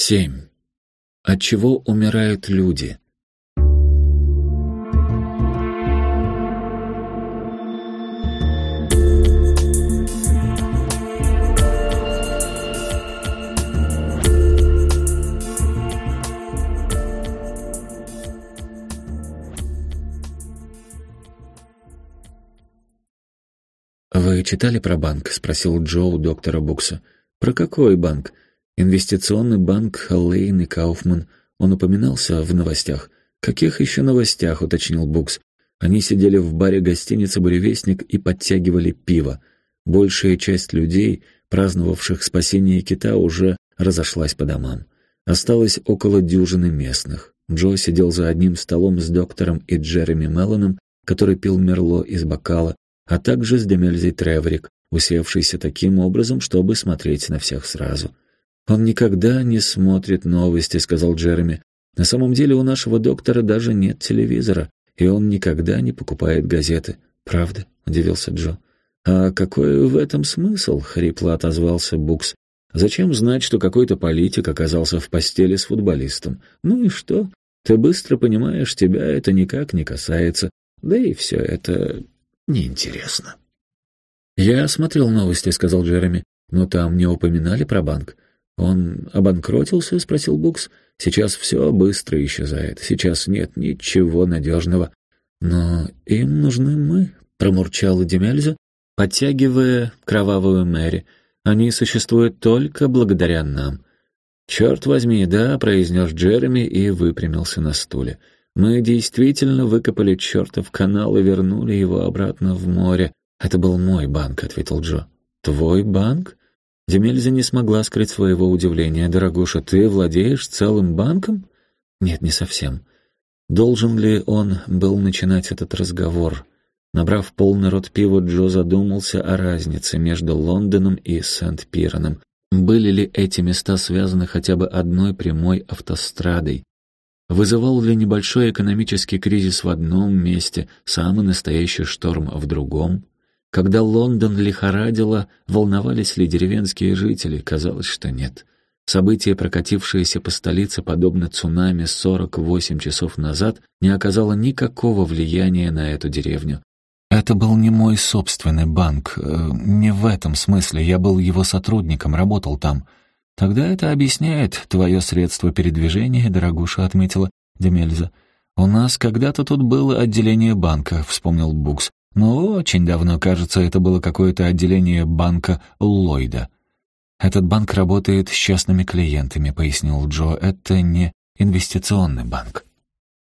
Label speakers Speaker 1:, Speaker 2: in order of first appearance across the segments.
Speaker 1: 7. От чего умирают люди? «Вы читали про банк?» — спросил Джо у доктора Букса. «Про какой банк?» «Инвестиционный банк Лейн и Кауфман. Он упоминался в новостях». «Каких еще новостях?» — уточнил Букс. Они сидели в баре гостиницы «Буревестник» и подтягивали пиво. Большая часть людей, праздновавших спасение кита, уже разошлась по домам. Осталось около дюжины местных. Джо сидел за одним столом с доктором и Джереми Меллоном, который пил мерло из бокала, а также с Демельзой Треворик, усевшийся таким образом, чтобы смотреть на всех сразу. «Он никогда не смотрит новости», — сказал Джереми. «На самом деле у нашего доктора даже нет телевизора, и он никогда не покупает газеты». «Правда?» — удивился Джо. «А какой в этом смысл?» — хрипло отозвался Букс. «Зачем знать, что какой-то политик оказался в постели с футболистом? Ну и что? Ты быстро понимаешь, тебя это никак не касается. Да и все это неинтересно. «Я смотрел новости», — сказал Джереми, — «но там не упоминали про банк». «Он обанкротился?» — спросил Букс. «Сейчас все быстро исчезает. Сейчас нет ничего надежного». «Но им нужны мы», — промурчала Демельза, подтягивая кровавую Мэри. «Они существуют только благодаря нам». «Черт возьми, да», — произнес Джереми и выпрямился на стуле. Мы действительно выкопали чертов канал и вернули его обратно в море. Это был мой банк, ответил Джо. Твой банк? Демельза не смогла скрыть своего удивления. Дорогуша, ты владеешь целым банком? Нет, не совсем. Должен ли он был начинать этот разговор? Набрав полный рот пива, Джо задумался о разнице между Лондоном и Сент-Пироном. Были ли эти места связаны хотя бы одной прямой автострадой? Вызывал ли небольшой экономический кризис в одном месте, самый настоящий шторм в другом? Когда Лондон лихорадило, волновались ли деревенские жители? Казалось, что нет. Событие, прокатившееся по столице подобно цунами 48 часов назад, не оказало никакого влияния на эту деревню. Это был не мой собственный банк, э, не в этом смысле, я был его сотрудником, работал там. «Тогда это объясняет твое средство передвижения», — дорогуша отметила Демельза. «У нас когда-то тут было отделение банка», — вспомнил Букс. «Но очень давно, кажется, это было какое-то отделение банка Ллойда». «Этот банк работает с частными клиентами», — пояснил Джо. «Это не инвестиционный банк».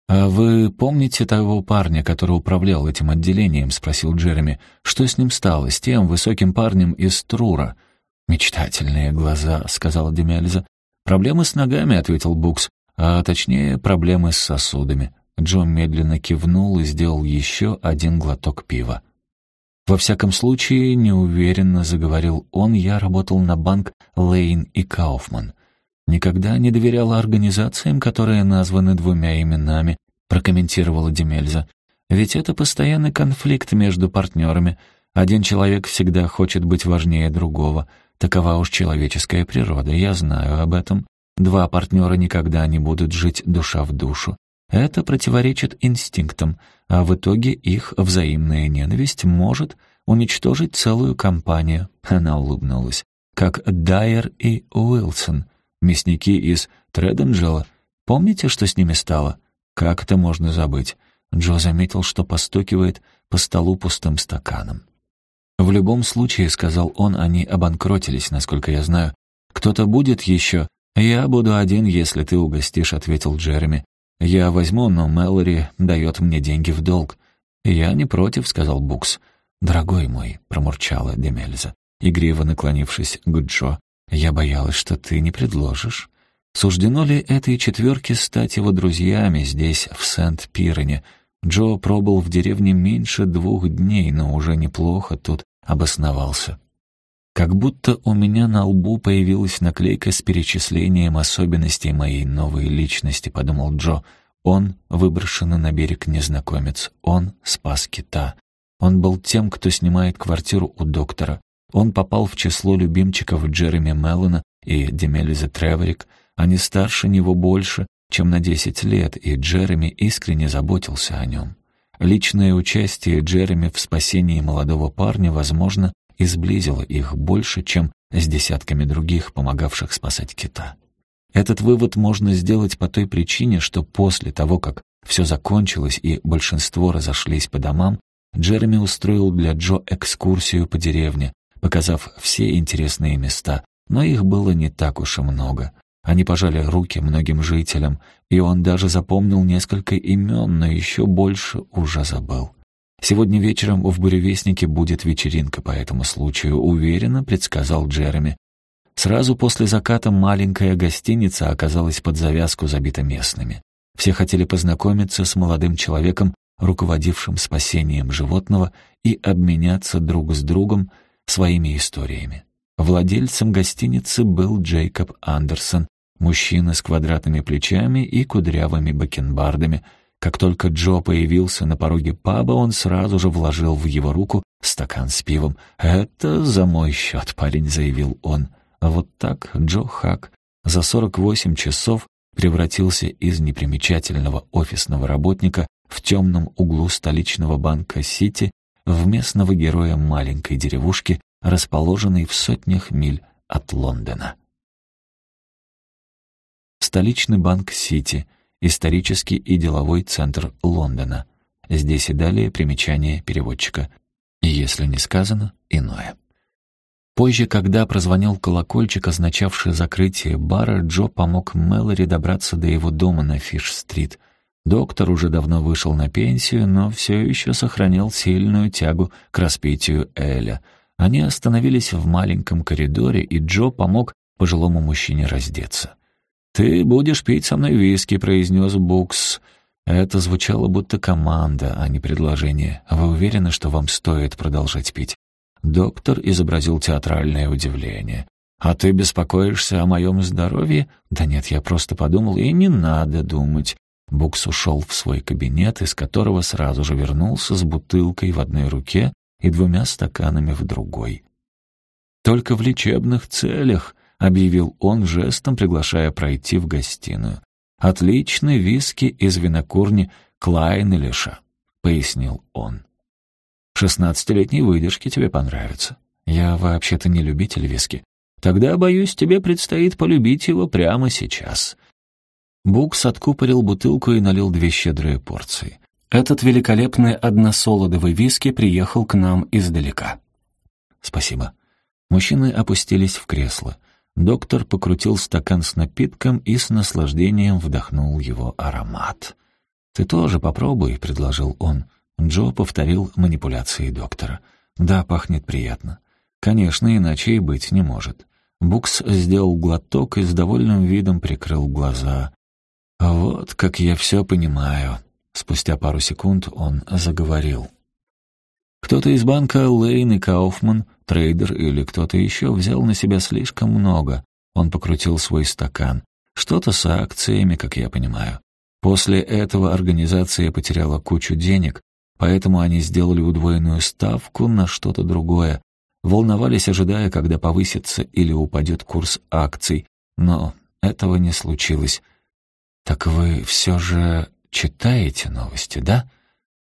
Speaker 1: «А вы помните того парня, который управлял этим отделением?» — спросил Джереми. «Что с ним стало, с тем высоким парнем из Трура?» «Мечтательные глаза», — сказала Демельза. «Проблемы с ногами», — ответил Букс, «а точнее, проблемы с сосудами». Джон медленно кивнул и сделал еще один глоток пива. «Во всяком случае, неуверенно заговорил он, я работал на банк Лейн и Кауфман. Никогда не доверяла организациям, которые названы двумя именами», прокомментировала Демельза. «Ведь это постоянный конфликт между партнерами. Один человек всегда хочет быть важнее другого». Такова уж человеческая природа, я знаю об этом. Два партнера никогда не будут жить душа в душу. Это противоречит инстинктам, а в итоге их взаимная ненависть может уничтожить целую компанию. Она улыбнулась. Как Дайер и Уилсон, мясники из Треденджела. Помните, что с ними стало? Как это можно забыть? Джо заметил, что постукивает по столу пустым стаканом. «В любом случае», — сказал он, — «они обанкротились, насколько я знаю. Кто-то будет еще?» «Я буду один, если ты угостишь», — ответил Джереми. «Я возьму, но Мэлори дает мне деньги в долг». «Я не против», — сказал Букс. «Дорогой мой», — промурчала Демельза, игриво наклонившись к Джо, «я боялась, что ты не предложишь». Суждено ли этой четверке стать его друзьями здесь, в Сент-Пирене, Джо пробыл в деревне меньше двух дней, но уже неплохо тут обосновался. Как будто у меня на лбу появилась наклейка с перечислением особенностей моей новой личности, подумал Джо. Он выброшенный на берег незнакомец. Он спас кита. Он был тем, кто снимает квартиру у доктора. Он попал в число любимчиков Джереми Меллона и Демелиза Треворик. Они старше него больше, чем на десять лет, и Джереми искренне заботился о нем. Личное участие Джереми в спасении молодого парня, возможно, и сблизило их больше, чем с десятками других, помогавших спасать кита. Этот вывод можно сделать по той причине, что после того, как все закончилось и большинство разошлись по домам, Джереми устроил для Джо экскурсию по деревне, показав все интересные места, но их было не так уж и много. Они пожали руки многим жителям, и он даже запомнил несколько имен, но еще больше уже забыл. Сегодня вечером в «Буревестнике» будет вечеринка по этому случаю, уверенно предсказал Джереми. Сразу после заката маленькая гостиница оказалась под завязку забита местными. Все хотели познакомиться с молодым человеком, руководившим спасением животного, и обменяться друг с другом своими историями. Владельцем гостиницы был Джейкоб Андерсон, мужчина с квадратными плечами и кудрявыми бакенбардами. Как только Джо появился на пороге паба, он сразу же вложил в его руку стакан с пивом. «Это за мой счет», — парень заявил он. А вот так Джо Хак за 48 часов превратился из непримечательного офисного работника в темном углу столичного банка «Сити» в местного героя маленькой деревушки, расположенной в сотнях миль от Лондона. Столичный банк «Сити» — исторический и деловой центр Лондона. Здесь и далее примечание переводчика. Если не сказано, иное. Позже, когда прозвонил колокольчик, означавший закрытие бара, Джо помог Мэлори добраться до его дома на Фиш-стрит. Доктор уже давно вышел на пенсию, но все еще сохранял сильную тягу к распитию Эля. Они остановились в маленьком коридоре, и Джо помог пожилому мужчине раздеться. «Ты будешь пить со мной виски», — произнес Букс. Это звучало будто команда, а не предложение. «Вы уверены, что вам стоит продолжать пить?» Доктор изобразил театральное удивление. «А ты беспокоишься о моем здоровье?» «Да нет, я просто подумал, и не надо думать». Букс ушел в свой кабинет, из которого сразу же вернулся с бутылкой в одной руке и двумя стаканами в другой. «Только в лечебных целях», — объявил он жестом, приглашая пройти в гостиную. «Отличный виски из винокурни Клайн и Леша», — пояснил он. Шестнадцатилетней выдержки тебе понравится. Я вообще-то не любитель виски. Тогда, боюсь, тебе предстоит полюбить его прямо сейчас». Букс откупорил бутылку и налил две щедрые порции. Этот великолепный односолодовый виски приехал к нам издалека. «Спасибо». Мужчины опустились в кресло. Доктор покрутил стакан с напитком и с наслаждением вдохнул его аромат. «Ты тоже попробуй», — предложил он. Джо повторил манипуляции доктора. «Да, пахнет приятно. Конечно, иначе и быть не может». Букс сделал глоток и с довольным видом прикрыл глаза. «Вот как я все понимаю». Спустя пару секунд он заговорил. Кто-то из банка Лейн и Кауфман, трейдер или кто-то еще взял на себя слишком много. Он покрутил свой стакан. Что-то с акциями, как я понимаю. После этого организация потеряла кучу денег, Поэтому они сделали удвоенную ставку на что-то другое. Волновались, ожидая, когда повысится или упадет курс акций. Но этого не случилось. «Так вы все же читаете новости, да?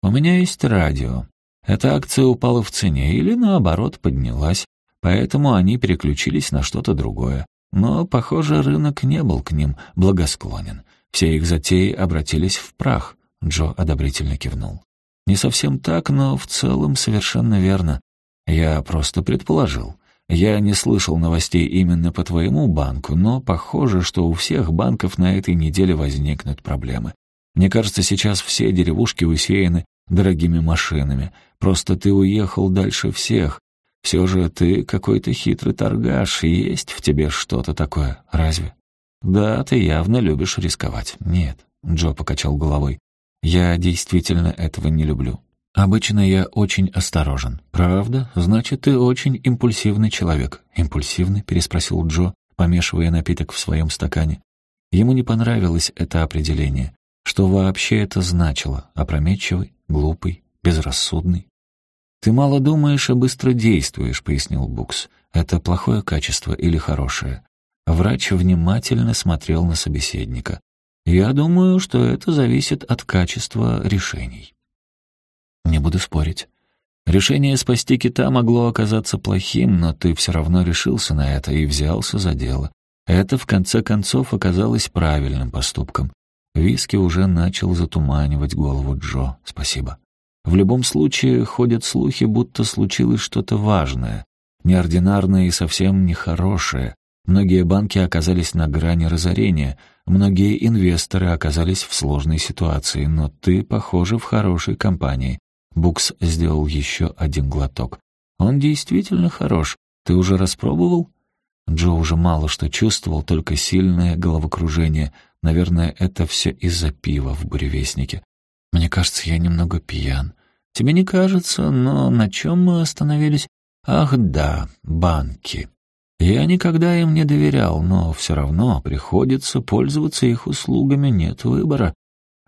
Speaker 1: У меня есть радио. Эта акция упала в цене или, наоборот, поднялась, поэтому они переключились на что-то другое. Но, похоже, рынок не был к ним благосклонен. Все их затеи обратились в прах. Джо одобрительно кивнул. Не совсем так, но в целом совершенно верно. Я просто предположил. Я не слышал новостей именно по твоему банку, но похоже, что у всех банков на этой неделе возникнут проблемы. Мне кажется, сейчас все деревушки усеяны дорогими машинами. Просто ты уехал дальше всех. Все же ты какой-то хитрый торгаш, есть в тебе что-то такое, разве? Да, ты явно любишь рисковать. Нет, Джо покачал головой. Я действительно этого не люблю. Обычно я очень осторожен. Правда? Значит, ты очень импульсивный человек. Импульсивный? переспросил Джо, помешивая напиток в своем стакане. Ему не понравилось это определение. Что вообще это значило? Опрометчивый, глупый, безрассудный? «Ты мало думаешь, а быстро действуешь», — пояснил Букс. «Это плохое качество или хорошее?» Врач внимательно смотрел на собеседника. «Я думаю, что это зависит от качества решений». «Не буду спорить. Решение спасти кита могло оказаться плохим, но ты все равно решился на это и взялся за дело. Это, в конце концов, оказалось правильным поступком. Виски уже начал затуманивать голову Джо. Спасибо. В любом случае, ходят слухи, будто случилось что-то важное, неординарное и совсем нехорошее. Многие банки оказались на грани разорения, многие инвесторы оказались в сложной ситуации, но ты, похоже, в хорошей компании. Букс сделал еще один глоток. «Он действительно хорош. Ты уже распробовал?» Джо уже мало что чувствовал, только сильное головокружение. Наверное, это все из-за пива в буревестнике. «Мне кажется, я немного пьян». «Тебе не кажется, но на чем мы остановились?» «Ах да, банки. Я никогда им не доверял, но все равно приходится пользоваться их услугами, нет выбора.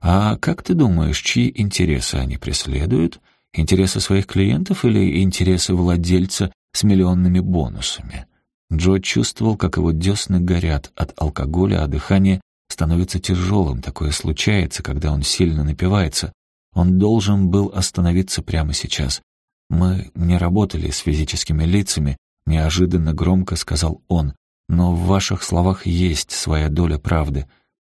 Speaker 1: А как ты думаешь, чьи интересы они преследуют? Интересы своих клиентов или интересы владельца с миллионными бонусами? Джо чувствовал, как его десны горят от алкоголя, а дыхание становится тяжелым. Такое случается, когда он сильно напивается. Он должен был остановиться прямо сейчас. «Мы не работали с физическими лицами», — неожиданно громко сказал он. «Но в ваших словах есть своя доля правды».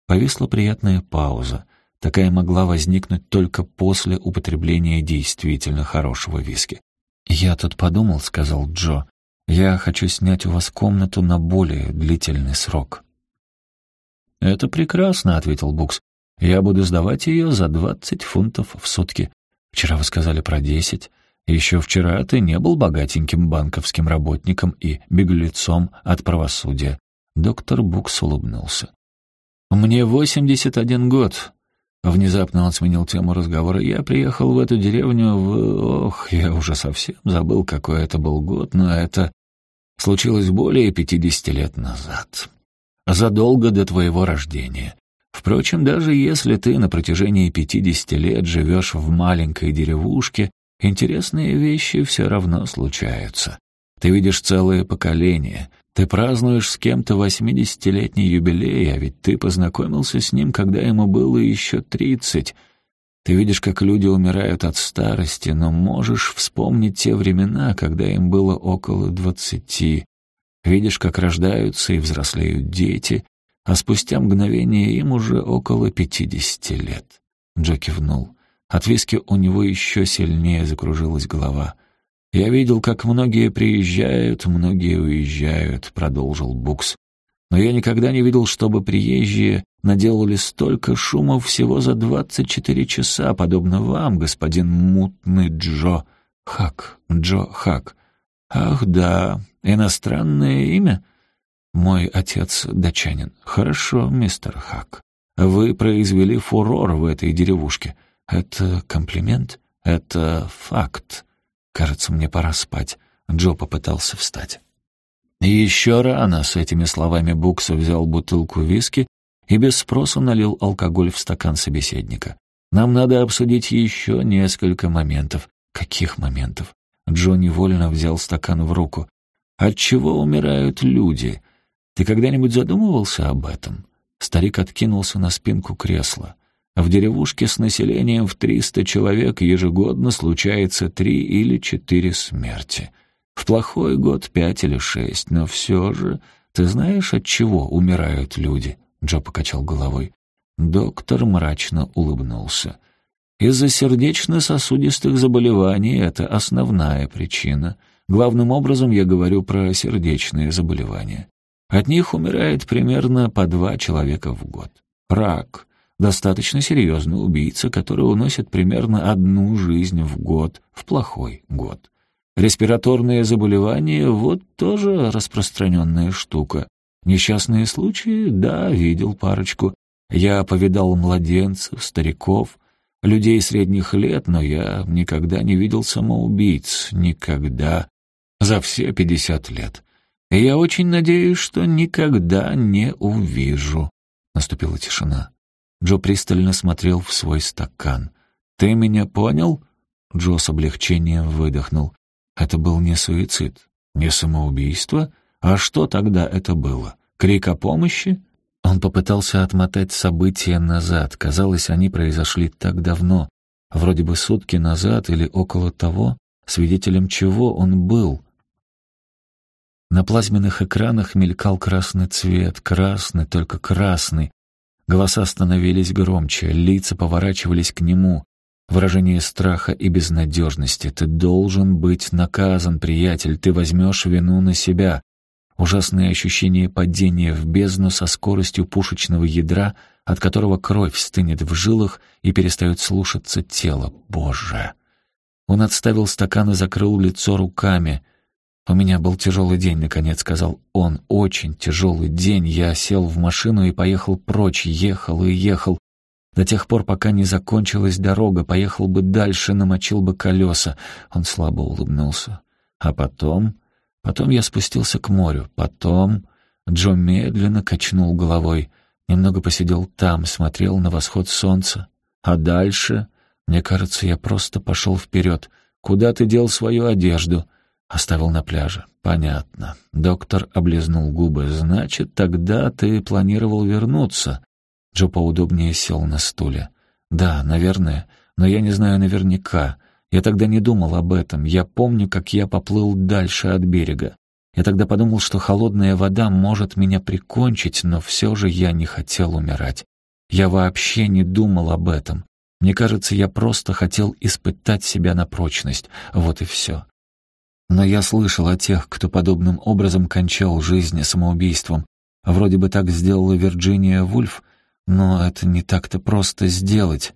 Speaker 1: Повисла приятная пауза. Такая могла возникнуть только после употребления действительно хорошего виски. «Я тут подумал», — сказал Джо, — «я хочу снять у вас комнату на более длительный срок». «Это прекрасно», — ответил Букс. «Я буду сдавать ее за двадцать фунтов в сутки. Вчера вы сказали про десять. Еще вчера ты не был богатеньким банковским работником и беглецом от правосудия». Доктор Букс улыбнулся. «Мне восемьдесят один год. Внезапно он сменил тему разговора. «Я приехал в эту деревню в... Ох, я уже совсем забыл, какой это был год, но это случилось более пятидесяти лет назад. Задолго до твоего рождения. Впрочем, даже если ты на протяжении пятидесяти лет живешь в маленькой деревушке, интересные вещи все равно случаются. Ты видишь целое поколение — ты празднуешь с кем-то восьмидесятилетний юбилей, а ведь ты познакомился с ним, когда ему было еще тридцать. Ты видишь, как люди умирают от старости, но можешь вспомнить те времена, когда им было около двадцати. Видишь, как рождаются и взрослеют дети, а спустя мгновение им уже около пятидесяти лет. Джо кивнул. От виски у него еще сильнее закружилась голова. «Я видел, как многие приезжают, многие уезжают», — продолжил Букс. «Но я никогда не видел, чтобы приезжие наделали столько шума всего за двадцать четыре часа, подобно вам, господин мутный Джо. Хак, Джо Хак. Ах, да, иностранное имя?» «Мой отец датчанин». «Хорошо, мистер Хак. Вы произвели фурор в этой деревушке. Это комплимент? Это факт?» «Кажется, мне пора спать». Джо попытался встать. Еще рано с этими словами Букса взял бутылку виски и без спроса налил алкоголь в стакан собеседника. «Нам надо обсудить еще несколько моментов». «Каких моментов?» Джо невольно взял стакан в руку. «От чего умирают люди? Ты когда-нибудь задумывался об этом?» Старик откинулся на спинку кресла. В деревушке с населением в 300 человек ежегодно случается три или четыре смерти. В плохой год пять или шесть, но все же... Ты знаешь, от чего умирают люди?» Джо покачал головой. Доктор мрачно улыбнулся. «Из-за сердечно-сосудистых заболеваний это основная причина. Главным образом я говорю про сердечные заболевания. От них умирает примерно по два человека в год. Рак — Достаточно серьезный убийца, который уносит примерно одну жизнь в год, в плохой год. Респираторные заболевания — вот тоже распространенная штука. Несчастные случаи — да, видел парочку. Я повидал младенцев, стариков, людей средних лет, но я никогда не видел самоубийц, никогда, за все пятьдесят лет. И я очень надеюсь, что никогда не увижу. Наступила тишина. Джо пристально смотрел в свой стакан. «Ты меня понял?» Джо с облегчением выдохнул. «Это был не суицид, не самоубийство. А что тогда это было? Крик о помощи? Он попытался отмотать события назад. Казалось, они произошли так давно. Вроде бы сутки назад или около того, свидетелем чего он был. На плазменных экранах мелькал красный цвет, красный, только красный. Голоса становились громче, лица поворачивались к нему. Выражение страха и безнадежности. «Ты должен быть наказан, приятель, ты возьмешь вину на себя». Ужасное ощущение падения в бездну со скоростью пушечного ядра, от которого кровь стынет в жилах и перестает слушаться тело. Боже! Он отставил стакан и закрыл лицо руками. «У меня был тяжелый день», — наконец сказал он. «Очень тяжелый день. Я сел в машину и поехал прочь. Ехал и ехал. До тех пор, пока не закончилась дорога, поехал бы дальше, намочил бы колеса. Он слабо улыбнулся. А потом... Потом я спустился к морю. Потом... Джо медленно качнул головой. Немного посидел там, смотрел на восход солнца. А дальше... Мне кажется, я просто пошел вперед. Куда ты дел свою одежду? Оставил на пляже. Понятно. Доктор облизнул губы. Значит, тогда ты планировал вернуться. Джо поудобнее сел на стуле. «Да, наверное, но я не знаю наверняка. Я тогда не думал об этом. Я помню, как я поплыл дальше от берега. Я тогда подумал, что холодная вода может меня прикончить, но все же я не хотел умирать. Я вообще не думал об этом. Мне кажется, я просто хотел испытать себя на прочность. Вот и все. Но я слышал о тех, кто подобным образом кончал жизнь самоубийством. Вроде бы так сделала Вирджиния Вульф, но это не так-то просто сделать.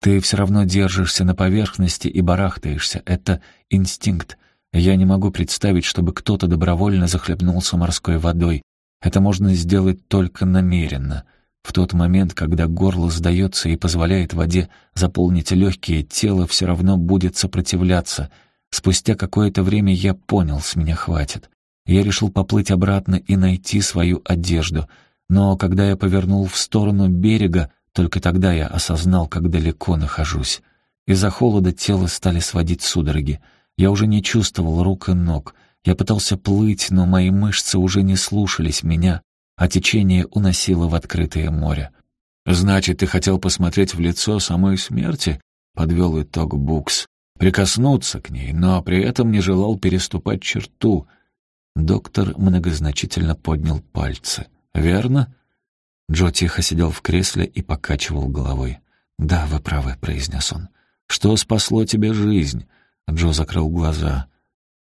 Speaker 1: Ты все равно держишься на поверхности и барахтаешься. Это инстинкт. Я не могу представить, чтобы кто-то добровольно захлебнулся морской водой. Это можно сделать только намеренно. В тот момент, когда горло сдается и позволяет воде заполнить легкие, тело все равно будет сопротивляться. Спустя какое-то время я понял, с меня хватит. Я решил поплыть обратно и найти свою одежду — но когда я повернул в сторону берега, только тогда я осознал, как далеко нахожусь. Из-за холода тело стали сводить судороги. Я уже не чувствовал рук и ног. Я пытался плыть, но мои мышцы уже не слушались меня, а течение уносило в открытое море. «Значит, ты хотел посмотреть в лицо самой смерти?» — подвел итог Букс. «Прикоснуться к ней, но при этом не желал переступать черту». Доктор многозначительно поднял пальцы — верно?» Джо тихо сидел в кресле и покачивал головой. «Да, вы правы», — произнес он. «Что спасло тебе жизнь?» Джо закрыл глаза.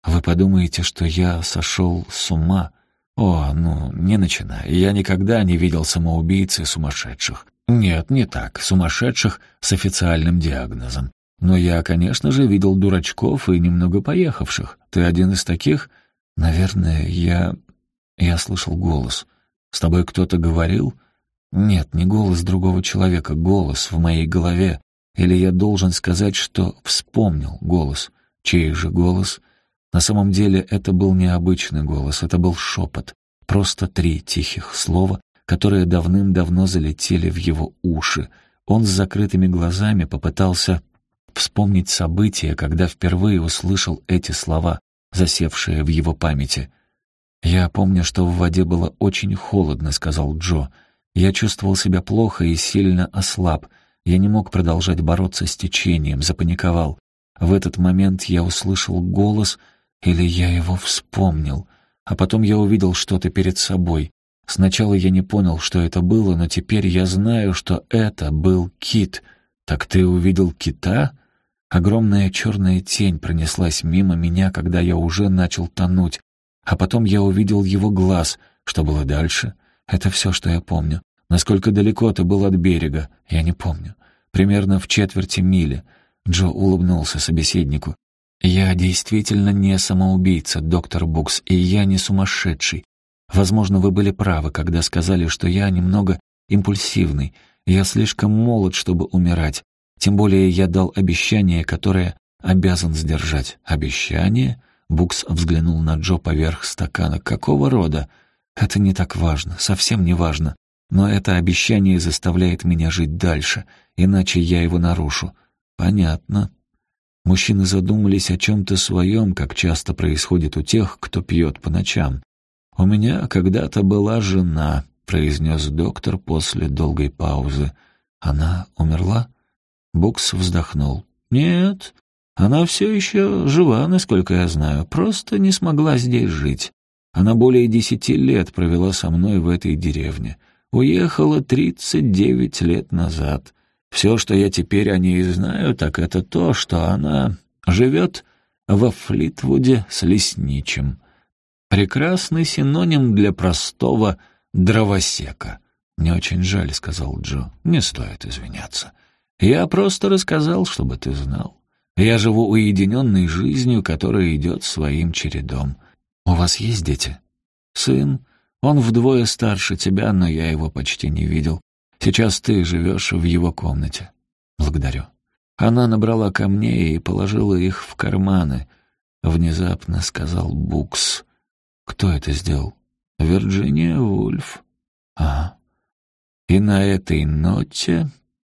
Speaker 1: «Вы подумаете, что я сошел с ума?» «О, ну, не начинай. Я никогда не видел самоубийц и сумасшедших. Нет, не так. Сумасшедших с официальным диагнозом. Но я, конечно же, видел дурачков и немного поехавших. Ты один из таких?» «Наверное, я...» Я слышал голос. С тобой кто-то говорил? Нет, не голос другого человека, голос в моей голове. Или я должен сказать, что вспомнил голос. Чей же голос? На самом деле это был необычный голос, это был шепот. Просто три тихих слова, которые давным-давно залетели в его уши. Он с закрытыми глазами попытался вспомнить события, когда впервые услышал эти слова, засевшие в его памяти. «Я помню, что в воде было очень холодно», — сказал Джо. «Я чувствовал себя плохо и сильно ослаб. Я не мог продолжать бороться с течением, запаниковал. В этот момент я услышал голос, или я его вспомнил. А потом я увидел что-то перед собой. Сначала я не понял, что это было, но теперь я знаю, что это был кит. Так ты увидел кита?» Огромная черная тень пронеслась мимо меня, когда я уже начал тонуть. А потом я увидел его глаз. Что было дальше? Это все, что я помню. Насколько далеко ты был от берега, я не помню. Примерно в четверти мили. Джо улыбнулся собеседнику. «Я действительно не самоубийца, доктор Букс, и я не сумасшедший. Возможно, вы были правы, когда сказали, что я немного импульсивный. Я слишком молод, чтобы умирать. Тем более я дал обещание, которое обязан сдержать. Обещание? Букс взглянул на Джо поверх стакана. «Какого рода?» «Это не так важно, совсем не важно. Но это обещание заставляет меня жить дальше, иначе я его нарушу». «Понятно». Мужчины задумались о чем-то своем, как часто происходит у тех, кто пьет по ночам. «У меня когда-то была жена», — произнес доктор после долгой паузы. «Она умерла?» Букс вздохнул. «Нет, она все еще жива, насколько я знаю, просто не смогла здесь жить. Она более десяти лет провела со мной в этой деревне. Уехала тридцать девять лет назад. Все, что я теперь о ней знаю, так это то, что она живет во Флитвуде с лесничим. Прекрасный синоним для простого дровосека. «Мне очень жаль», — сказал Джо. «Не стоит извиняться. Я просто рассказал, чтобы ты знал. Я живу уединенной жизнью, которая идет своим чередом. У вас есть дети? Сын. Он вдвое старше тебя, но я его почти не видел. Сейчас ты живешь в его комнате. Благодарю. Она набрала камней и положила их в карманы. Внезапно сказал Букс. Кто это сделал? Вирджиния Вульф. Ага. И на этой ноте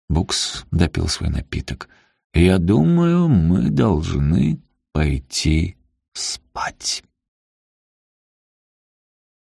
Speaker 1: Букс допил свой напиток. «Я думаю, мы должны пойти спать».